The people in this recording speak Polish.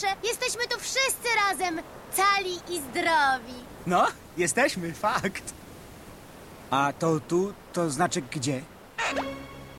proszę, jesteśmy tu wszyscy razem, cali i zdrowi. No, jesteśmy, fakt. A to tu, to znaczy gdzie?